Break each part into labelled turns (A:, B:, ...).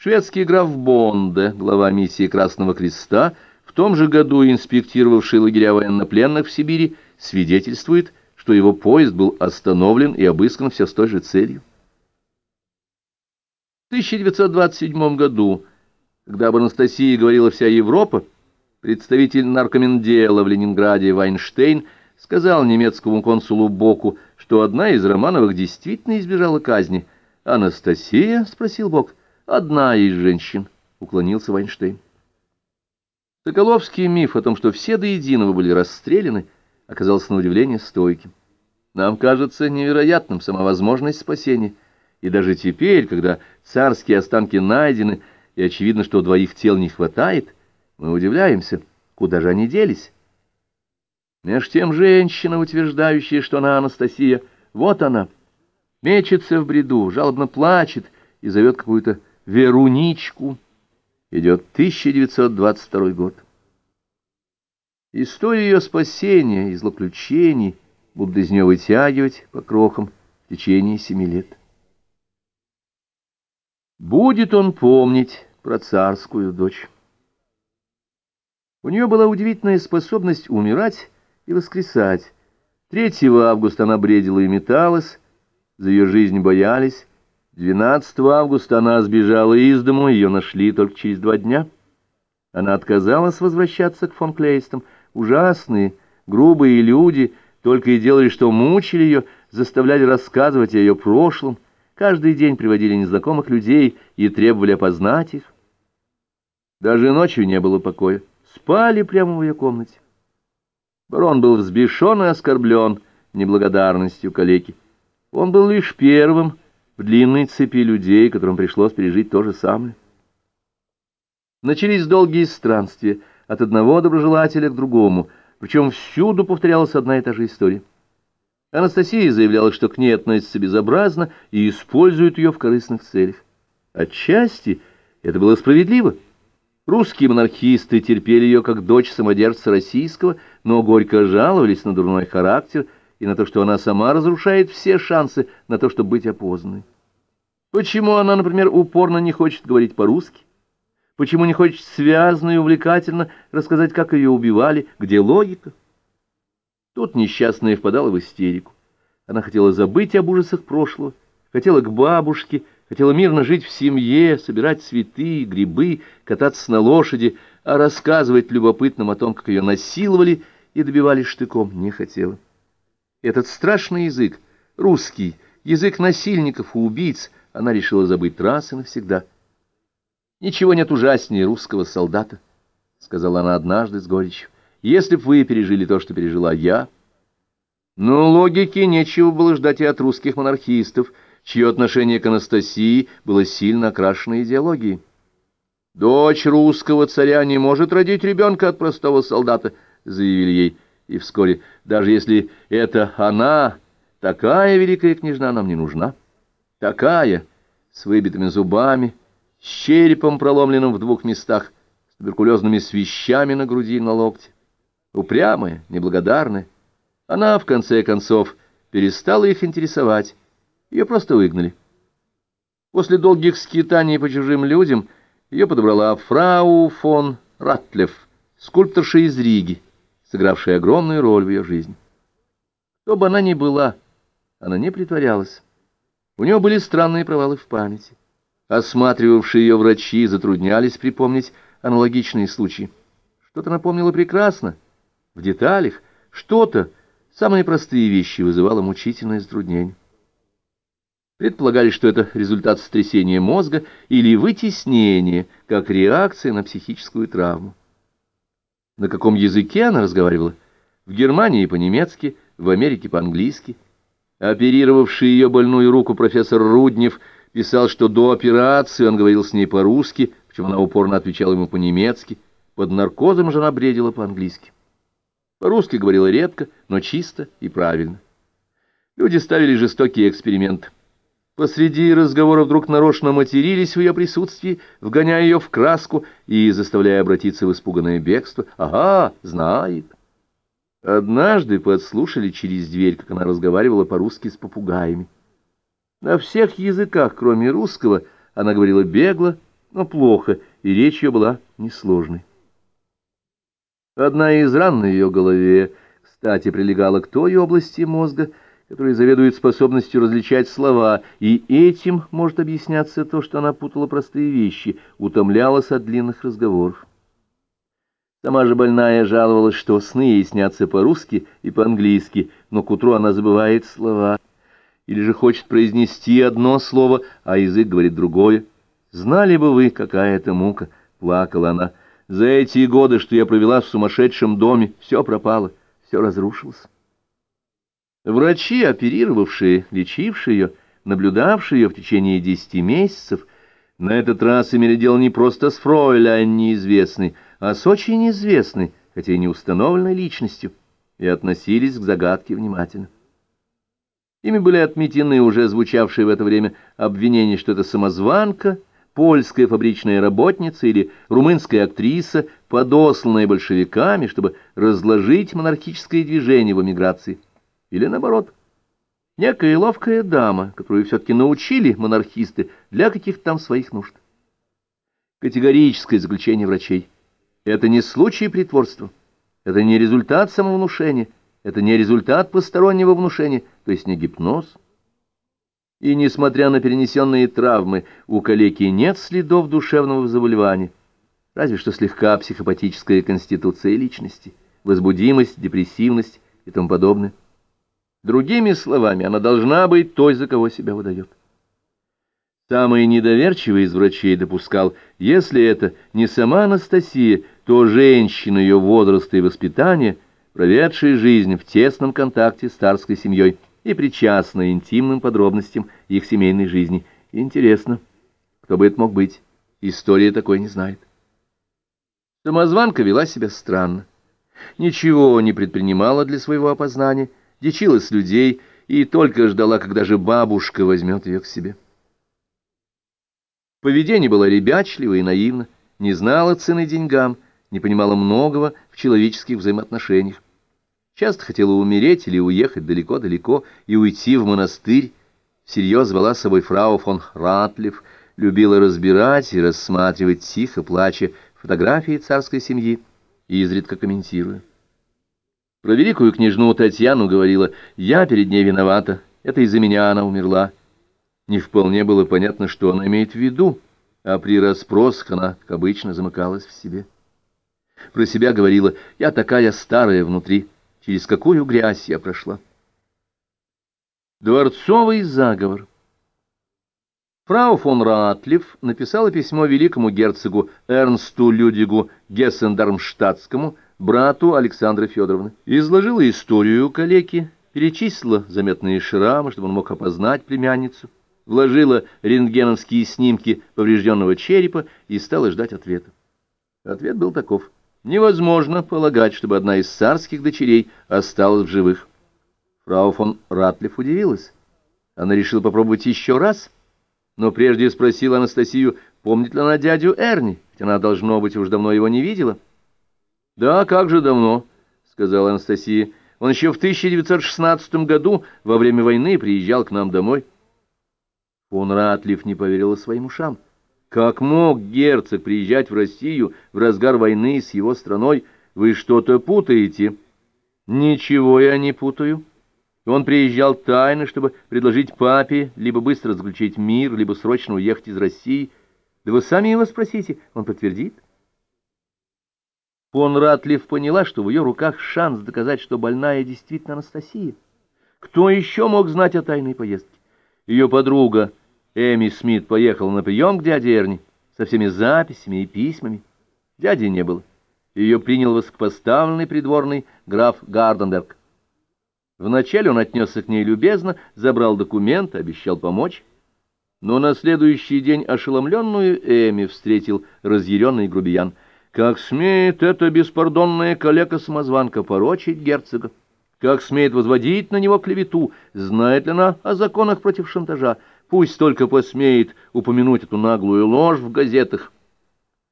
A: Шведский граф Бонде, глава миссии Красного Креста, в том же году инспектировавший лагеря военнопленных в Сибири, свидетельствует, что его поезд был остановлен и обыскан все с той же целью. В 1927 году, когда об Анастасии говорила вся Европа, представитель наркомендела в Ленинграде Вайнштейн сказал немецкому консулу Боку, что одна из Романовых действительно избежала казни. «Анастасия?» — спросил Бок. Одна из женщин, — уклонился Вайнштейн. Соколовский миф о том, что все до единого были расстреляны, оказался на удивление стойким. Нам кажется невероятным сама возможность спасения, и даже теперь, когда царские останки найдены, и очевидно, что двоих тел не хватает, мы удивляемся, куда же они делись. Меж тем женщина, утверждающая, что она Анастасия, вот она, мечется в бреду, жалобно плачет и зовет какую-то Веруничку. Идет 1922 год. Историю ее спасения и злоключений будут из нее вытягивать по крохам в течение семи лет. Будет он помнить про царскую дочь. У нее была удивительная способность умирать и воскресать. 3 августа она бредила и металась, за ее жизнь боялись, 12 августа она сбежала из дому, ее нашли только через два дня. Она отказалась возвращаться к фон Клейстам. Ужасные, грубые люди только и делали, что мучили ее, заставляли рассказывать о ее прошлом, каждый день приводили незнакомых людей и требовали опознать их. Даже ночью не было покоя. Спали прямо в ее комнате. Барон был взбешен и оскорблен неблагодарностью калеки. Он был лишь первым, в длинной цепи людей, которым пришлось пережить то же самое. Начались долгие странствия от одного доброжелателя к другому, причем всюду повторялась одна и та же история. Анастасия заявляла, что к ней относится безобразно и использует ее в корыстных целях. Отчасти это было справедливо. Русские монархисты терпели ее как дочь самодержца российского, но горько жаловались на дурной характер – и на то, что она сама разрушает все шансы на то, чтобы быть опознанной. Почему она, например, упорно не хочет говорить по-русски? Почему не хочет связно и увлекательно рассказать, как ее убивали, где логика? Тут несчастная впадала в истерику. Она хотела забыть об ужасах прошлого, хотела к бабушке, хотела мирно жить в семье, собирать цветы, грибы, кататься на лошади, а рассказывать любопытным о том, как ее насиловали и добивали штыком, не хотела. Этот страшный язык, русский, язык насильников и убийц, она решила забыть раз и навсегда. «Ничего нет ужаснее русского солдата», — сказала она однажды с горечью. «Если б вы пережили то, что пережила я...» Но логики нечего было ждать и от русских монархистов, чье отношение к Анастасии было сильно окрашено идеологией. «Дочь русского царя не может родить ребенка от простого солдата», — заявили ей и вскоре, даже если это она, такая великая княжна нам не нужна. Такая, с выбитыми зубами, с черепом, проломленным в двух местах, с туберкулезными свищами на груди и на локте. Упрямая, неблагодарная. Она, в конце концов, перестала их интересовать. Ее просто выгнали. После долгих скитаний по чужим людям ее подобрала фрау фон Ратлев, скульпторша из Риги сыгравшей огромную роль в ее жизни. Кто бы она ни была, она не притворялась. У нее были странные провалы в памяти. Осматривавшие ее врачи затруднялись припомнить аналогичные случаи. Что-то напомнило прекрасно, в деталях, что-то, самые простые вещи вызывало мучительное затруднение. Предполагали, что это результат сотрясения мозга или вытеснения, как реакция на психическую травму. На каком языке она разговаривала? В Германии по-немецки, в Америке по-английски. Оперировавший ее больную руку профессор Руднев писал, что до операции он говорил с ней по-русски, причем она упорно отвечала ему по-немецки. Под наркозом же она бредила по-английски. По-русски говорила редко, но чисто и правильно. Люди ставили жестокий эксперимент. Посреди разговора вдруг нарочно матерились в ее присутствии, вгоняя ее в краску и заставляя обратиться в испуганное бегство. «Ага, знает». Однажды подслушали через дверь, как она разговаривала по-русски с попугаями. На всех языках, кроме русского, она говорила бегло но плохо, и речь ее была несложной. Одна из ран на ее голове, кстати, прилегала к той области мозга, которая заведует способностью различать слова, и этим может объясняться то, что она путала простые вещи, утомлялась от длинных разговоров. Сама же больная жаловалась, что сны ей снятся по-русски и по-английски, но к утру она забывает слова. Или же хочет произнести одно слово, а язык говорит другое. «Знали бы вы, какая это мука!» — плакала она. «За эти годы, что я провела в сумасшедшем доме, все пропало, все разрушилось». Врачи, оперировавшие, лечившие ее, наблюдавшие ее в течение десяти месяцев, на этот раз имели дело не просто с фройляйн неизвестной, а с очень известной, хотя и не установленной личностью, и относились к загадке внимательно. Ими были отметены уже звучавшие в это время обвинения, что это самозванка, польская фабричная работница или румынская актриса, подосланная большевиками, чтобы разложить монархическое движение в эмиграции. Или наоборот, некая ловкая дама, которую все-таки научили монархисты для каких-то там своих нужд. Категорическое заключение врачей – это не случай притворства, это не результат самовнушения, это не результат постороннего внушения, то есть не гипноз. И несмотря на перенесенные травмы, у калеки нет следов душевного заболевания, разве что слегка психопатическая конституция личности, возбудимость, депрессивность и тому подобное. Другими словами, она должна быть той, за кого себя выдает. Самый недоверчивый из врачей допускал, если это не сама Анастасия, то женщина ее возраста и воспитания, проведшая жизнь в тесном контакте с царской семьей и причастная интимным подробностям их семейной жизни. Интересно, кто бы это мог быть? История такой не знает. Самозванка вела себя странно. Ничего не предпринимала для своего опознания, дичилась людей и только ждала, когда же бабушка возьмет ее к себе. Поведение было ребячливо и наивно, не знала цены деньгам, не понимала многого в человеческих взаимоотношениях. Часто хотела умереть или уехать далеко-далеко и уйти в монастырь. Всерьез звала с собой фрау фон Ратлев, любила разбирать и рассматривать, тихо плача, фотографии царской семьи, и изредка комментируя. Про великую княжну Татьяну говорила, «Я перед ней виновата, это из-за меня она умерла». Не вполне было понятно, что она имеет в виду, а при расспросах она, как обычно, замыкалась в себе. Про себя говорила, я такая старая внутри, через какую грязь я прошла. Дворцовый заговор Фрау фон Ратлев написала письмо великому герцогу Эрнсту Людигу Гессен-Дармштадтскому, брату Александры Федоровны. Изложила историю калеки, перечислила заметные шрамы, чтобы он мог опознать племянницу вложила рентгеновские снимки поврежденного черепа и стала ждать ответа. Ответ был таков. Невозможно полагать, чтобы одна из царских дочерей осталась в живых. Фрау фон Ратлев удивилась. Она решила попробовать еще раз, но прежде спросила Анастасию, помнит ли она дядю Эрни, ведь она, должно быть, уж давно его не видела. «Да, как же давно», — сказала Анастасия. «Он еще в 1916 году во время войны приезжал к нам домой». Фон Ратлиф не поверил своим ушам. Как мог герцог приезжать в Россию в разгар войны с его страной? Вы что-то путаете? Ничего я не путаю. Он приезжал тайно, чтобы предложить папе либо быстро заключить мир, либо срочно уехать из России. Да вы сами его спросите, он подтвердит. Фон Ратлиф поняла, что в ее руках шанс доказать, что больная действительно Анастасия. Кто еще мог знать о тайной поездке? Ее подруга Эми Смит поехала на прием к дяде Эрни со всеми записями и письмами. Дяди не было. Ее принял высокопоставленный придворный граф Гарденберг. Вначале он отнесся к ней любезно, забрал документы, обещал помочь. Но на следующий день ошеломленную Эми встретил разъяренный грубиян. Как смеет эта беспардонная калека-самозванка порочить герцога? Как смеет возводить на него клевету? Знает ли она о законах против шантажа? Пусть только посмеет упомянуть эту наглую ложь в газетах.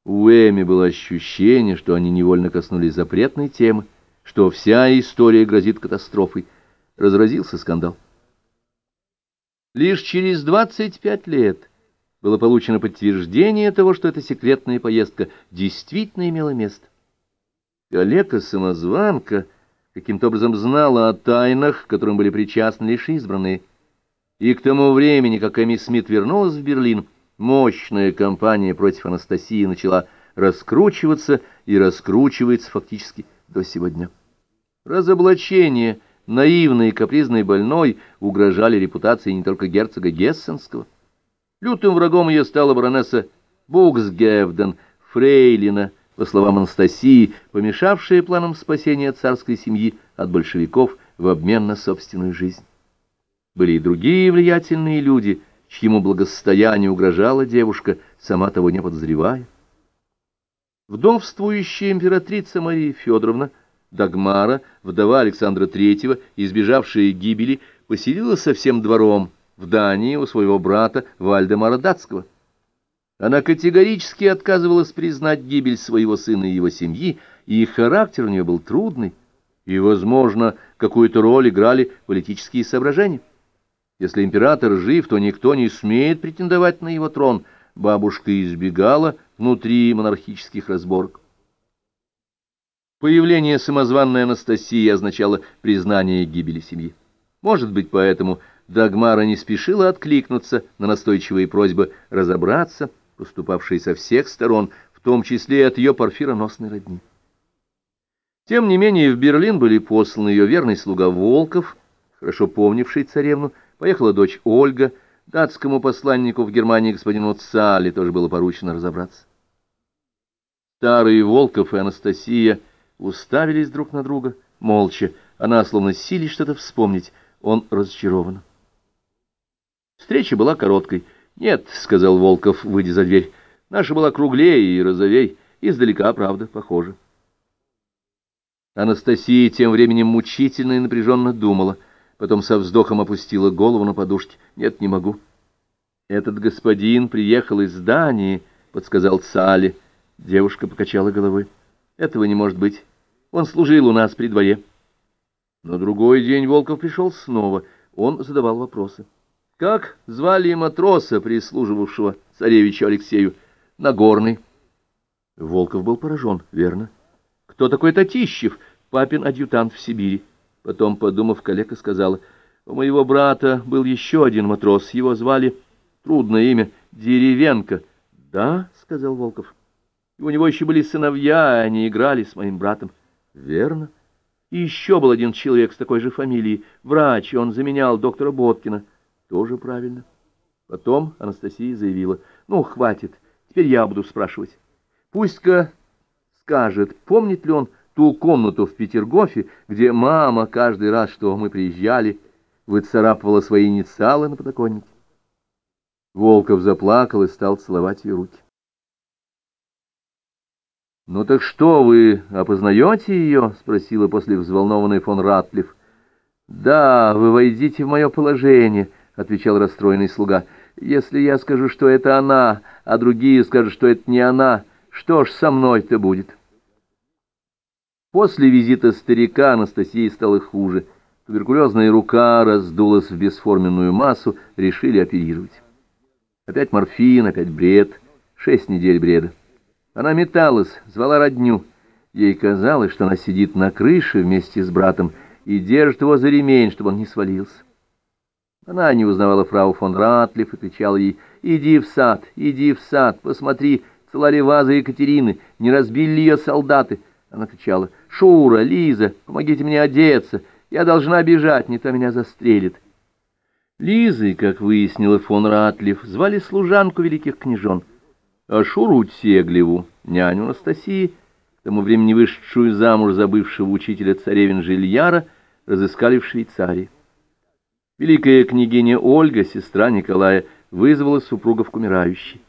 A: У Эми было ощущение, что они невольно коснулись запретной темы, что вся история грозит катастрофой. Разразился скандал. Лишь через 25 лет было получено подтверждение того, что эта секретная поездка действительно имела место. Калека-самозванка каким-то образом знала о тайнах, к которым были причастны лишь избранные. И к тому времени, как Эми Смит вернулась в Берлин, мощная кампания против Анастасии начала раскручиваться и раскручивается фактически до сегодня. Разоблачение наивной и капризной больной угрожали репутации не только герцога Гессенского. Лютым врагом ее стала баронесса Буксгевден, фрейлина, по словам Анастасии, помешавшая планам спасения царской семьи от большевиков в обмен на собственную жизнь. Были и другие влиятельные люди, чьему благосостоянию угрожала девушка, сама того не подозревая. Вдовствующая императрица Мария Федоровна, Дагмара, вдова Александра III, избежавшая гибели, поселилась со всем двором в Дании у своего брата Вальдемара Датского. Она категорически отказывалась признать гибель своего сына и его семьи, и характер у нее был трудный, и, возможно, какую-то роль играли политические соображения. Если император жив, то никто не смеет претендовать на его трон. Бабушка избегала внутри монархических разборок. Появление самозванной Анастасии означало признание гибели семьи. Может быть, поэтому Дагмара не спешила откликнуться на настойчивые просьбы разобраться, поступавшие со всех сторон, в том числе и от ее парфироносной родни. Тем не менее, в Берлин были посланы ее верный слуга Волков, хорошо помнивший царевну, поехала дочь Ольга, датскому посланнику в Германии господину Цали тоже было поручено разобраться. Старый Волков и Анастасия уставились друг на друга, молча, она словно силе что-то вспомнить, он разочарован. Встреча была короткой. «Нет», — сказал Волков, выйдя за дверь, — «наша была круглее и розовей, издалека, правда, похоже». Анастасия тем временем мучительно и напряженно думала, потом со вздохом опустила голову на подушке. «Нет, не могу». «Этот господин приехал из Дании», — подсказал Салли. Девушка покачала головой. «Этого не может быть. Он служил у нас при дворе». На другой день Волков пришел снова. Он задавал вопросы. Как звали матроса, прислуживавшего царевичу Алексею? Нагорный. Волков был поражен, верно. Кто такой Татищев, папин адъютант в Сибири? Потом, подумав, коллега сказала, у моего брата был еще один матрос, его звали, трудное имя, Деревенко. Да, сказал Волков. И у него еще были сыновья, они играли с моим братом. Верно. И еще был один человек с такой же фамилией, врач, он заменял доктора Боткина. Тоже правильно. Потом Анастасия заявила, ну, хватит, теперь я буду спрашивать. Пусть-ка скажет, помнит ли он ту комнату в Петергофе, где мама каждый раз, что мы приезжали, выцарапывала свои инициалы на подоконнике. Волков заплакал и стал целовать ее руки. «Ну так что, вы опознаете ее?» — спросила после взволнованной фон Ратлиф. «Да, вы войдите в мое положение», — отвечал расстроенный слуга. «Если я скажу, что это она, а другие скажут, что это не она, что ж со мной-то будет?» После визита старика Анастасии стало хуже. Туберкулезная рука раздулась в бесформенную массу, решили оперировать. Опять морфин, опять бред. Шесть недель бреда. Она металась, звала родню. Ей казалось, что она сидит на крыше вместе с братом и держит его за ремень, чтобы он не свалился. Она не узнавала фрау фон Ратлиф и кричала ей «Иди в сад, иди в сад, посмотри, цела ли ваза Екатерины, не разбили ли ее солдаты?» Она кричала «Шура, Лиза, помогите мне одеться, я должна бежать, не то меня застрелит». Лизой, как выяснила фон Ратлиф, звали служанку великих княжон, а Шуру Теглеву, няню Анастасии, к тому времени вышедшую замуж за бывшего учителя царевин Жильяра, разыскали в Швейцарии. Великая княгиня Ольга, сестра Николая, вызвала супругов к умирающей.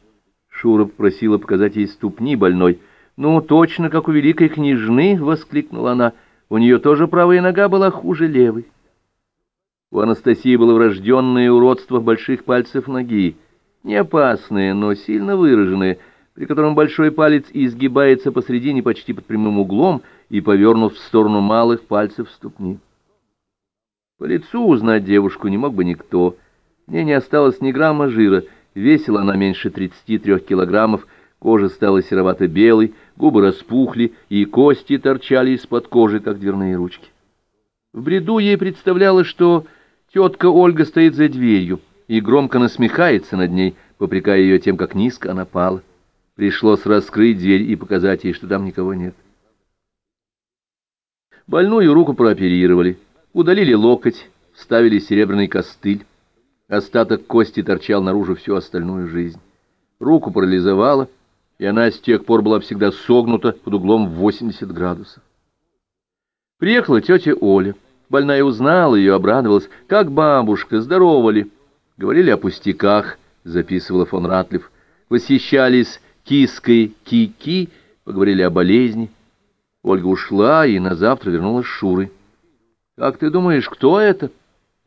A: Шура попросила показать ей ступни больной. «Ну, точно, как у великой княжны!» — воскликнула она. «У нее тоже правая нога была хуже левой». У Анастасии было врожденное уродство больших пальцев ноги, не опасное, но сильно выраженное, при котором большой палец изгибается посредине почти под прямым углом и повернут в сторону малых пальцев ступни. По лицу узнать девушку не мог бы никто. Мне не осталось ни грамма жира, Весила она меньше 33 килограммов, кожа стала серовато-белой, губы распухли, и кости торчали из-под кожи, как дверные ручки. В бреду ей представлялось, что тетка Ольга стоит за дверью и громко насмехается над ней, попрекая ее тем, как низко она пала. Пришлось раскрыть дверь и показать ей, что там никого нет. Больную руку прооперировали, удалили локоть, вставили серебряный костыль. Остаток кости торчал наружу всю остальную жизнь. Руку парализовало, и она с тех пор была всегда согнута под углом в 80 градусов. Приехала тетя Оля. Больная узнала ее, обрадовалась. «Как бабушка, здорова ли?» Говорили о пустяках, записывала фон Ратлев. Восхищались киской Кики, поговорили о болезни. Ольга ушла и на завтра вернулась с Шурой. «Как ты думаешь, кто это?»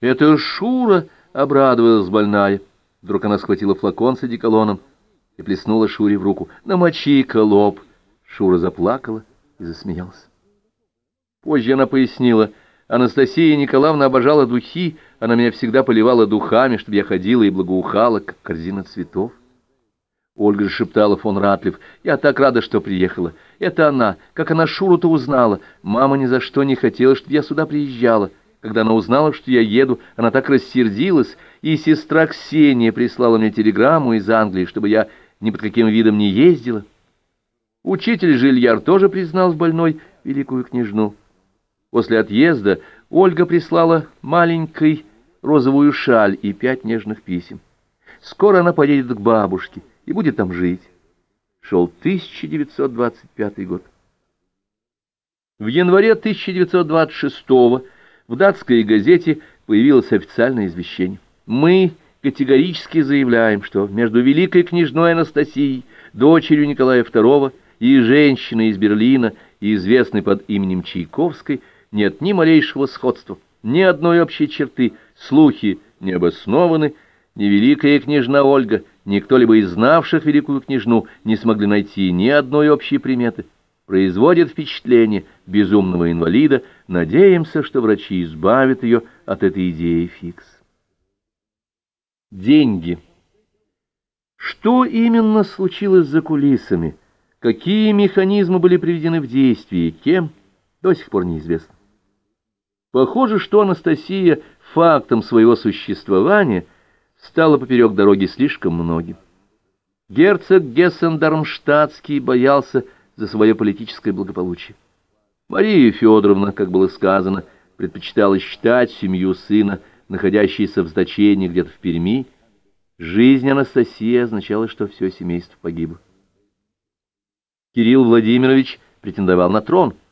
A: «Это Шура!» — обрадовалась больная. Вдруг она схватила флакон с одеколоном и плеснула Шуре в руку. «Намочи-ка лоб!» Шура заплакала и засмеялась. Позже она пояснила, Анастасия Николаевна обожала духи, она меня всегда поливала духами, чтобы я ходила и благоухала, как корзина цветов. Ольга шептала фон Ратлев, «Я так рада, что приехала. Это она. Как она Шуру-то узнала. Мама ни за что не хотела, чтобы я сюда приезжала. Когда она узнала, что я еду, она так рассердилась, и сестра Ксения прислала мне телеграмму из Англии, чтобы я ни под каким видом не ездила. Учитель Жильяр тоже признал больной великую княжну. После отъезда Ольга прислала маленькой розовую шаль и пять нежных писем. Скоро она поедет к бабушке и будет там жить. Шел 1925 год. В январе 1926 в датской газете появилось официальное извещение. Мы категорически заявляем, что между великой княжной Анастасией, дочерью Николая II, и женщиной из Берлина, известной под именем Чайковской, нет ни малейшего сходства, ни одной общей черты, слухи не обоснованы, ни великая княжна Ольга, ни кто-либо из знавших великую княжну не смогли найти ни одной общей приметы. Производит впечатление безумного инвалида, надеемся, что врачи избавят ее от этой идеи фикс. Деньги. Что именно случилось за кулисами? Какие механизмы были приведены в действие? Кем? До сих пор неизвестно. Похоже, что Анастасия фактом своего существования стала поперек дороги слишком многим. Герцог Гессен-Дармштадтский боялся за свое политическое благополучие. Мария Федоровна, как было сказано, предпочитала считать семью сына, находящейся в значении где-то в Перми. Жизнь Анастасии означала, что все семейство погибло. Кирилл Владимирович претендовал на трон —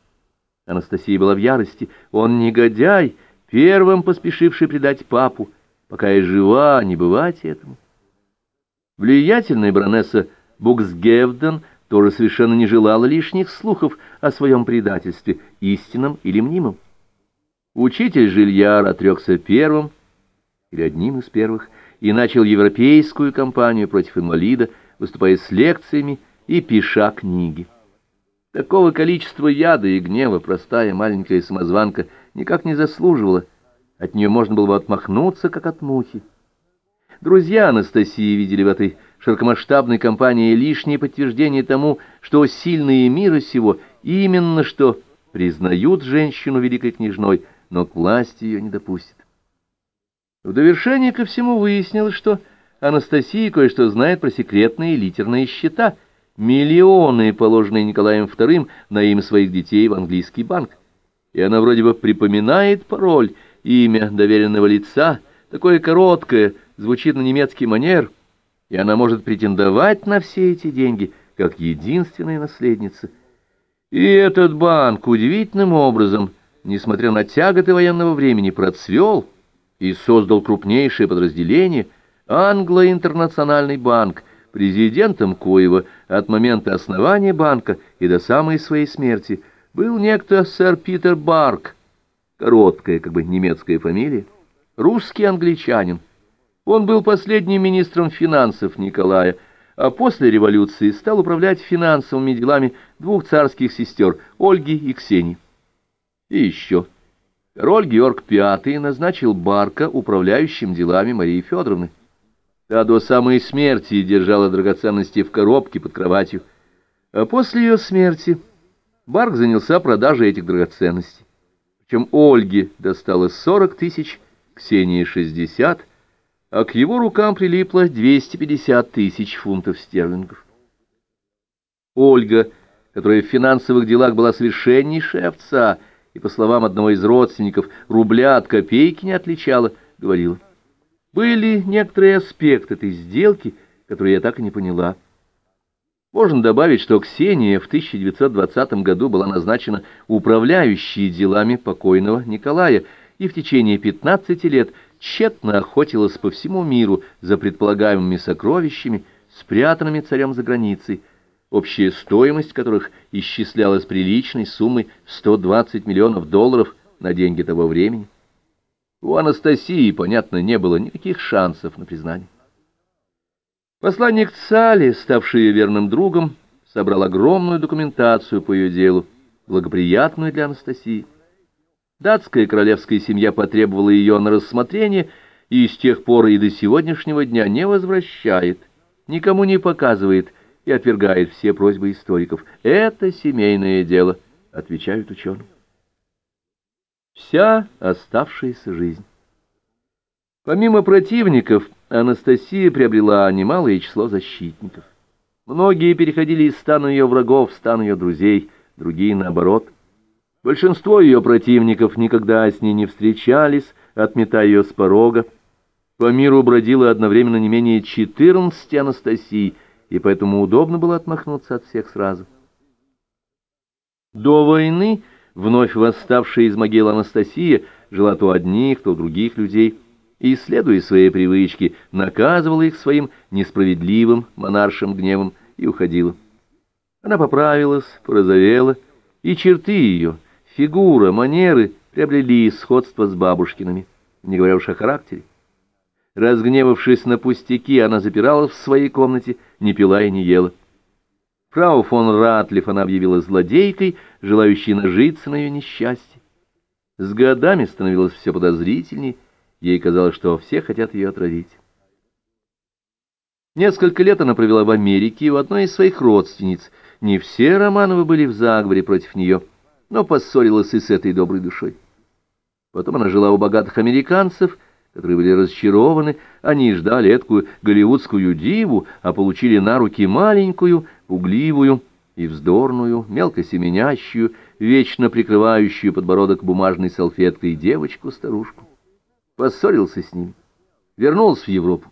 A: Анастасия была в ярости. Он негодяй, первым поспешивший предать папу. Пока я жива, не бывать этому. Влиятельная баронесса Буксгевден тоже совершенно не желала лишних слухов о своем предательстве, истинном или мнимом. Учитель Жильяр отрекся первым, или одним из первых, и начал европейскую кампанию против инвалида, выступая с лекциями и пиша книги. Такого количества яда и гнева простая маленькая самозванка никак не заслуживала. От нее можно было бы отмахнуться, как от мухи. Друзья Анастасии видели в этой широкомасштабной кампании лишнее подтверждение тому, что сильные мира сего именно что признают женщину великой княжной, но к власти ее не допустят. В довершение ко всему выяснилось, что Анастасия кое-что знает про секретные литерные счета — миллионы, положенные Николаем II на имя своих детей в английский банк. И она вроде бы припоминает пароль, имя доверенного лица, такое короткое, звучит на немецкий манер, и она может претендовать на все эти деньги, как единственная наследница. И этот банк удивительным образом, несмотря на тяготы военного времени, процвел и создал крупнейшее подразделение Англо-Интернациональный банк, Президентом Коева от момента основания банка и до самой своей смерти был некто сэр Питер Барк, короткая, как бы немецкая фамилия, русский англичанин. Он был последним министром финансов Николая, а после революции стал управлять финансовыми делами двух царских сестер, Ольги и Ксении. И еще. Король Георг V назначил Барка управляющим делами Марии Федоровны. Та до самой смерти держала драгоценности в коробке под кроватью, а после ее смерти Барк занялся продажей этих драгоценностей. Причем Ольге досталось сорок тысяч, Ксении шестьдесят, а к его рукам прилипло двести пятьдесят тысяч фунтов стерлингов. Ольга, которая в финансовых делах была совершеннейшая овца, и, по словам одного из родственников, рубля от копейки не отличала, говорила, «Были некоторые аспекты этой сделки, которые я так и не поняла». Можно добавить, что Ксения в 1920 году была назначена управляющей делами покойного Николая и в течение 15 лет тщетно охотилась по всему миру за предполагаемыми сокровищами, спрятанными царем за границей, общая стоимость которых исчислялась приличной суммой 120 миллионов долларов на деньги того времени. У Анастасии, понятно, не было никаких шансов на признание. Посланник Цали, ставший ее верным другом, собрал огромную документацию по ее делу, благоприятную для Анастасии. Датская королевская семья потребовала ее на рассмотрение и с тех пор и до сегодняшнего дня не возвращает, никому не показывает и отвергает все просьбы историков. Это семейное дело, отвечают ученые. Вся оставшаяся жизнь. Помимо противников, Анастасия приобрела немалое число защитников. Многие переходили из стана ее врагов в стан ее друзей, другие наоборот. Большинство ее противников никогда с ней не встречались, отметая ее с порога. По миру бродило одновременно не менее четырнадцати Анастасий, и поэтому удобно было отмахнуться от всех сразу. До войны вновь восставшая из могил Анастасия жила то одних, то других людей, и, следуя своей привычке, наказывала их своим несправедливым монаршим гневом и уходила. Она поправилась, порозовела, и черты ее, фигура, манеры приобрели сходство с бабушкиными, не говоря уж о характере. Разгневавшись на пустяки, она запиралась в своей комнате, не пила и не ела. Фрау фон Ратлиф она объявила злодейкой, желающей нажиться на ее несчастье. С годами становилось все подозрительней, Ей казалось, что все хотят ее отравить. Несколько лет она провела в Америке у одной из своих родственниц. Не все Романовы были в заговоре против нее, но поссорилась и с этой доброй душой. Потом она жила у богатых американцев, которые были разочарованы. Они ждали эткую голливудскую диву, а получили на руки маленькую, угливую и вздорную, мелко семенящую, вечно прикрывающую подбородок бумажной салфеткой девочку-старушку поссорился с ним, вернулся в Европу,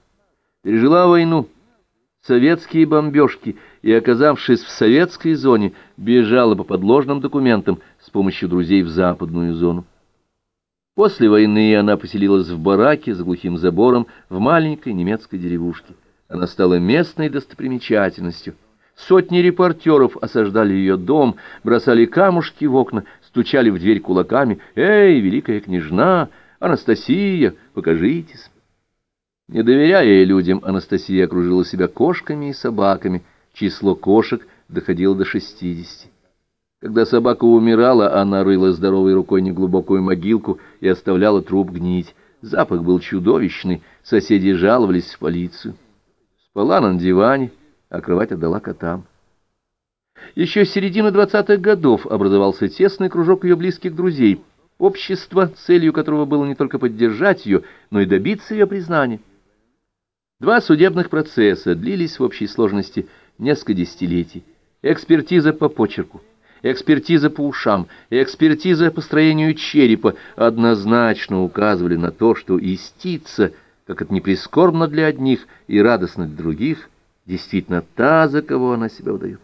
A: пережила войну, советские бомбежки и, оказавшись в советской зоне, бежала по подложным документам с помощью друзей в западную зону. После войны она поселилась в бараке за глухим забором в маленькой немецкой деревушке. Она стала местной достопримечательностью. Сотни репортеров осаждали ее дом, бросали камушки в окна, стучали в дверь кулаками. «Эй, великая княжна!» «Анастасия, покажитесь!» Не доверяя людям, Анастасия окружила себя кошками и собаками. Число кошек доходило до шестидесяти. Когда собака умирала, она рыла здоровой рукой неглубокую могилку и оставляла труп гнить. Запах был чудовищный, соседи жаловались в полицию. Спала на диване, а кровать отдала котам. Еще с середины двадцатых годов образовался тесный кружок ее близких друзей — общество, целью которого было не только поддержать ее, но и добиться ее признания. Два судебных процесса длились в общей сложности несколько десятилетий. Экспертиза по почерку, экспертиза по ушам, экспертиза по строению черепа однозначно указывали на то, что истица, как это не прискорбно для одних и радостно для других, действительно та, за кого она себя выдает.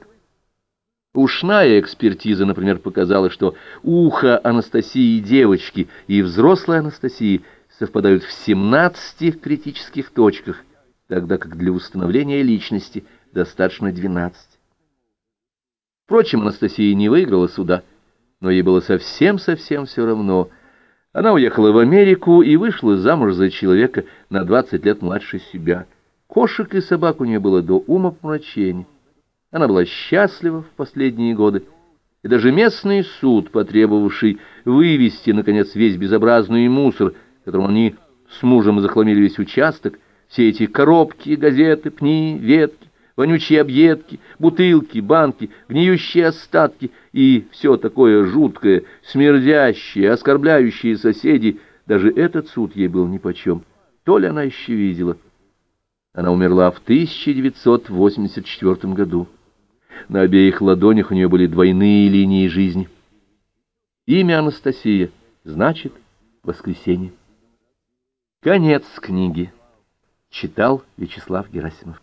A: Ушная экспертиза, например, показала, что ухо Анастасии девочки и взрослой Анастасии совпадают в 17 критических точках, тогда как для установления личности достаточно 12. Впрочем, Анастасия не выиграла суда, но ей было совсем-совсем все равно. Она уехала в Америку и вышла замуж за человека на 20 лет младше себя. Кошек и собак у нее было до ума помрачения. Она была счастлива в последние годы, и даже местный суд, потребовавший вывести, наконец, весь безобразный мусор, которым они с мужем захламили весь участок, Все эти коробки, газеты, пни, ветки, вонючие объедки, бутылки, банки, гниющие остатки и все такое жуткое, смердящее, оскорбляющее соседей, даже этот суд ей был нипочем. То ли она еще видела. Она умерла в 1984 году. На обеих ладонях у нее были двойные линии жизни. Имя Анастасия значит воскресенье. Конец книги. Читал Вячеслав Герасимов.